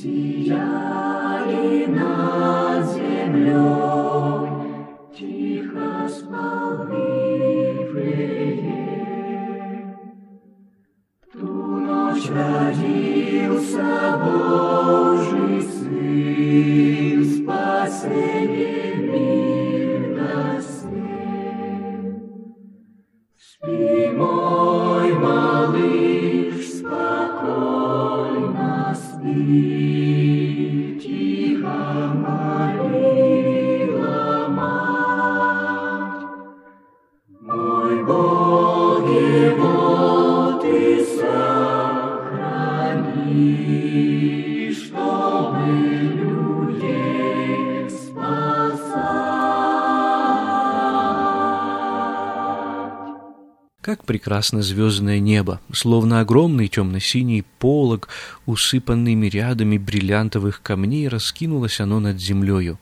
Сияли над землей, тихо спал Вифлеем. Ту ночь родился Божий Сын, спасение мир You. Прекрасно звездное небо, словно огромный темно-синий полог, усыпанный рядами бриллиантовых камней, раскинулось оно над землею.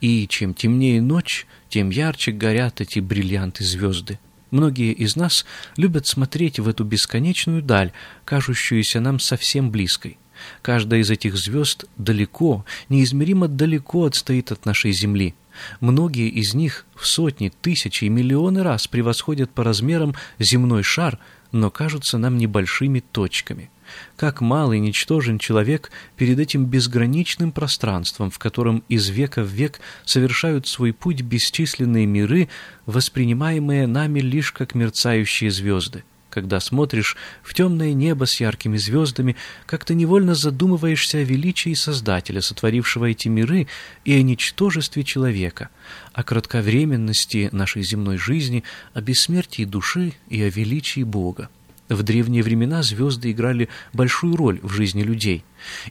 И чем темнее ночь, тем ярче горят эти бриллианты звезды. Многие из нас любят смотреть в эту бесконечную даль, кажущуюся нам совсем близкой. Каждая из этих звезд далеко, неизмеримо далеко отстоит от нашей Земли. Многие из них в сотни, тысячи и миллионы раз превосходят по размерам земной шар, но кажутся нам небольшими точками. Как мал и ничтожен человек перед этим безграничным пространством, в котором из века в век совершают свой путь бесчисленные миры, воспринимаемые нами лишь как мерцающие звезды. Когда смотришь в темное небо с яркими звездами, как-то невольно задумываешься о величии Создателя, сотворившего эти миры, и о ничтожестве человека, о кратковременности нашей земной жизни, о бессмертии души и о величии Бога. В древние времена звезды играли большую роль в жизни людей.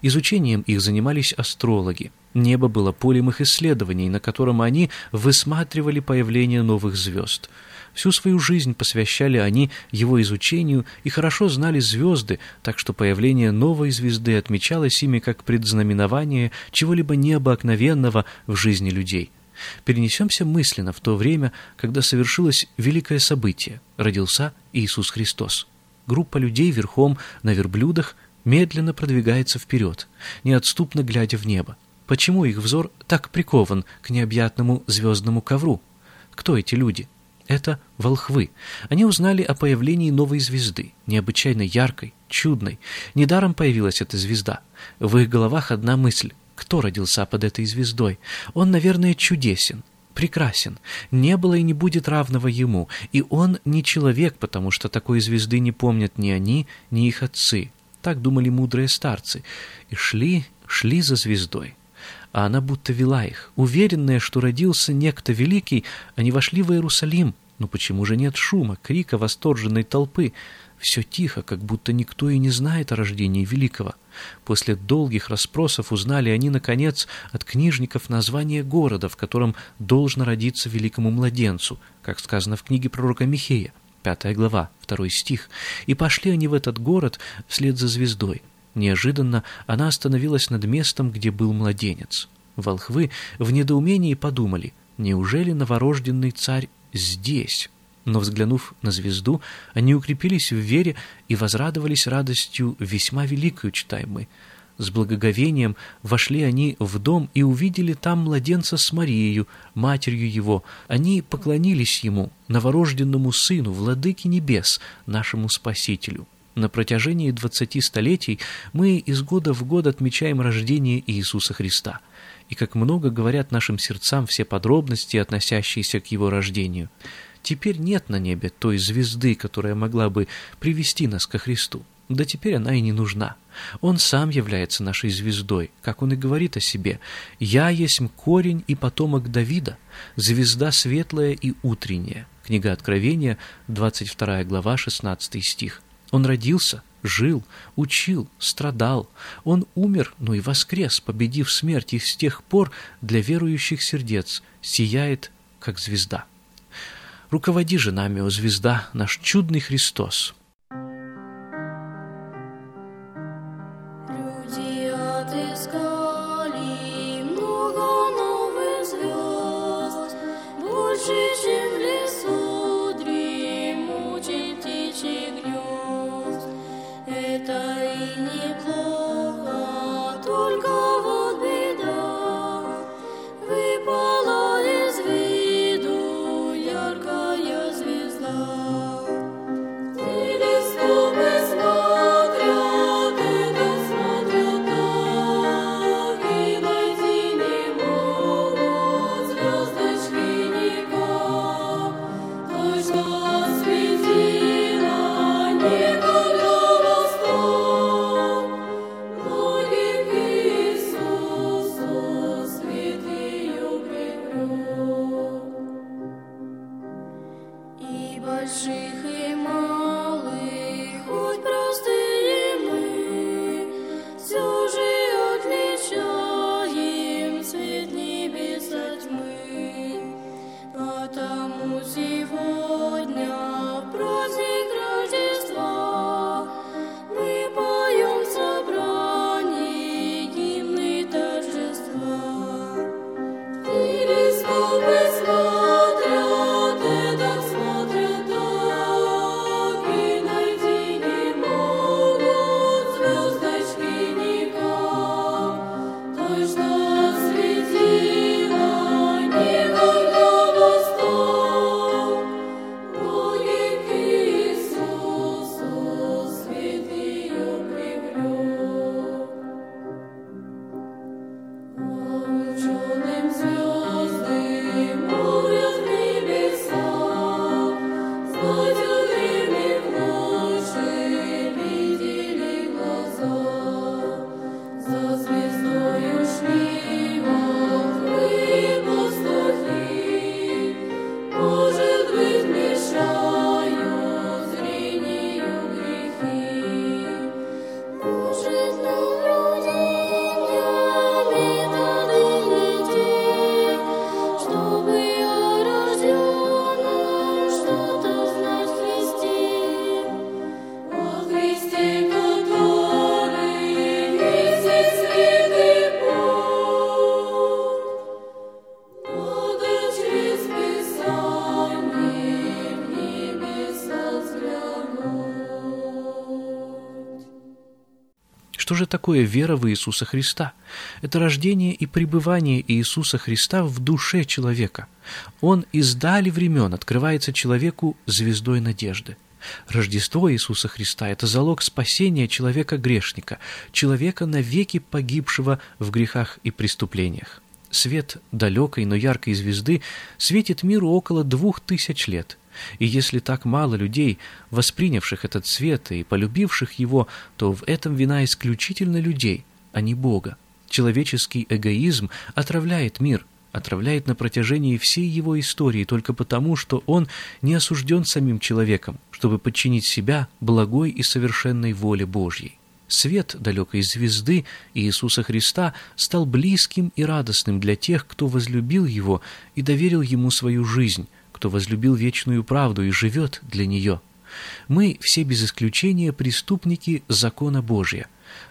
Изучением их занимались астрологи. Небо было полем их исследований, на котором они высматривали появление новых звезд. Всю свою жизнь посвящали они его изучению и хорошо знали звезды, так что появление новой звезды отмечалось ими как предзнаменование чего-либо необыкновенного в жизни людей. Перенесемся мысленно в то время, когда совершилось великое событие – родился Иисус Христос. Группа людей верхом на верблюдах медленно продвигается вперед, неотступно глядя в небо. Почему их взор так прикован к необъятному звездному ковру? Кто эти люди? Это волхвы. Они узнали о появлении новой звезды, необычайно яркой, чудной. Недаром появилась эта звезда. В их головах одна мысль. Кто родился под этой звездой? Он, наверное, чудесен, прекрасен. Не было и не будет равного ему. И он не человек, потому что такой звезды не помнят ни они, ни их отцы. Так думали мудрые старцы. И шли, шли за звездой а она будто вела их. Уверенная, что родился некто великий, они вошли в Иерусалим. Но почему же нет шума, крика восторженной толпы? Все тихо, как будто никто и не знает о рождении великого. После долгих расспросов узнали они, наконец, от книжников название города, в котором должно родиться великому младенцу, как сказано в книге пророка Михея, пятая глава, второй стих. И пошли они в этот город вслед за звездой. Неожиданно она остановилась над местом, где был младенец. Волхвы в недоумении подумали, неужели новорожденный царь здесь? Но, взглянув на звезду, они укрепились в вере и возрадовались радостью весьма великою, читаем мы. С благоговением вошли они в дом и увидели там младенца с Марией, матерью его. Они поклонились ему, новорожденному сыну, владыке небес, нашему Спасителю. На протяжении двадцати столетий мы из года в год отмечаем рождение Иисуса Христа. И как много говорят нашим сердцам все подробности, относящиеся к Его рождению – Теперь нет на небе той звезды, которая могла бы привести нас ко Христу. Да теперь она и не нужна. Он сам является нашей звездой, как он и говорит о себе. «Я есть корень и потомок Давида, звезда светлая и утренняя». Книга Откровения, 22 глава, 16 стих. Он родился, жил, учил, страдал. Он умер, но и воскрес, победив смерть, и с тех пор для верующих сердец сияет, как звезда. Руководи же нами, о звезда, наш чудный Христос. И больших, и же такое вера в Иисуса Христа? Это рождение и пребывание Иисуса Христа в душе человека. Он издали времен открывается человеку звездой надежды. Рождество Иисуса Христа – это залог спасения человека-грешника, человека навеки погибшего в грехах и преступлениях. Свет далекой, но яркой звезды светит миру около двух тысяч лет. И если так мало людей, воспринявших этот свет и полюбивших его, то в этом вина исключительно людей, а не Бога. Человеческий эгоизм отравляет мир. отравляет на протяжении всей его истории только потому, что он не осужден самим человеком, чтобы подчинить себя благой и совершенной воле Божьей. Свет далекой звезды Иисуса Христа стал близким и радостным для тех, кто возлюбил Его и доверил Ему свою жизнь, кто возлюбил вечную правду и живет для нее. Мы все без исключения преступники закона Божия,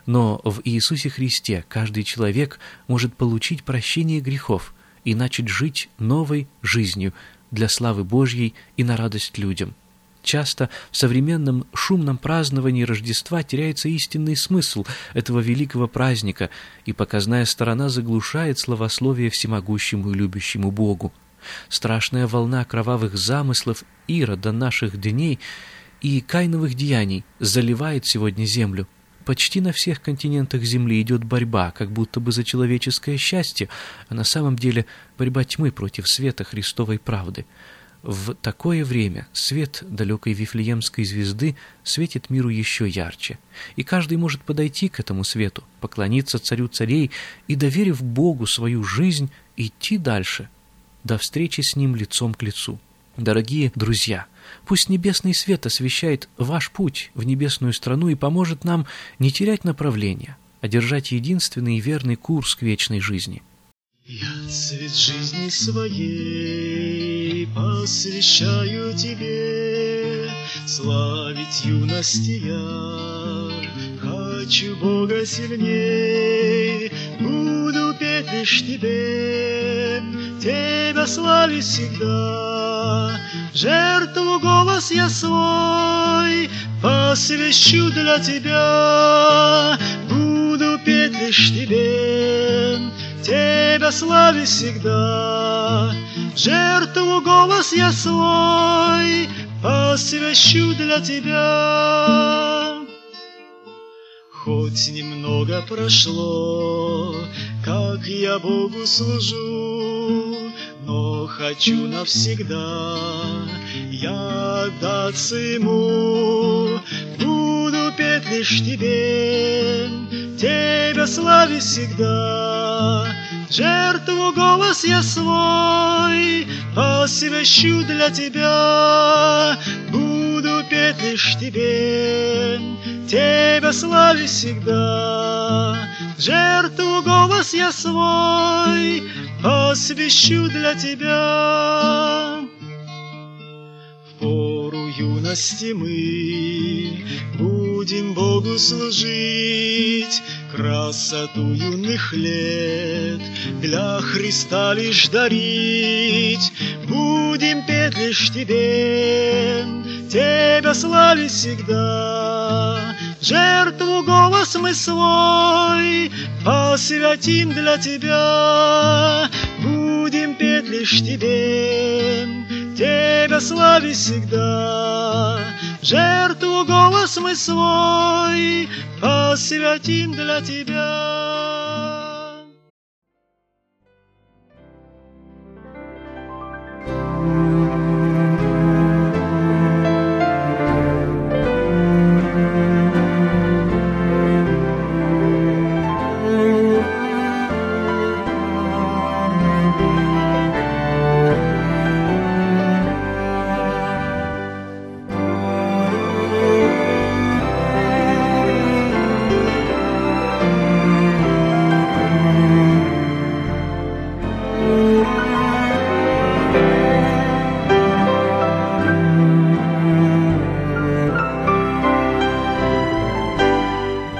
но в Иисусе Христе каждый человек может получить прощение грехов и начать жить новой жизнью для славы Божьей и на радость людям. Часто в современном шумном праздновании Рождества теряется истинный смысл этого великого праздника, и показная сторона заглушает словословие всемогущему и любящему Богу. Страшная волна кровавых замыслов Ирода наших дней и кайновых деяний заливает сегодня землю. Почти на всех континентах Земли идет борьба, как будто бы за человеческое счастье, а на самом деле борьба тьмы против света Христовой правды – в такое время свет далекой Вифлеемской звезды светит миру еще ярче, и каждый может подойти к этому свету, поклониться царю царей и, доверив Богу свою жизнь, идти дальше, до встречи с Ним лицом к лицу. Дорогие друзья, пусть небесный свет освещает ваш путь в небесную страну и поможет нам не терять направления, а держать единственный и верный курс к вечной жизни. Я цвет жизни своей посвящаю тебе, Славить юности я хочу Бога сильней, Буду петь лишь тебе, тебя славить всегда. Жертву голос я свой посвящу для тебя, Буду петь лишь тебе, Тебя славить всегда, жертву голос я свой посвящу для тебя. Хоть немного прошло, как я Богу служу, хочу навсегда. Я отдаться Ему, буду петь лишь Тебе, Тебя славить всегда. Жертву голос я свой посвящу для Тебя, буду петь лишь Тебе, Тебя славить всегда. Жертву голос я свой посвящу для Тебя. В пору юности мы будем Богу служить, красоту юных лет для Христа лишь дарить. Будем петь лишь Тебе, Тебя славить всегда. Жертву голос мы свой посвятим для Тебя. Будем петь лишь Тебе, Тебя славить всегда. Жертву голос мы свой посвятим для Тебя.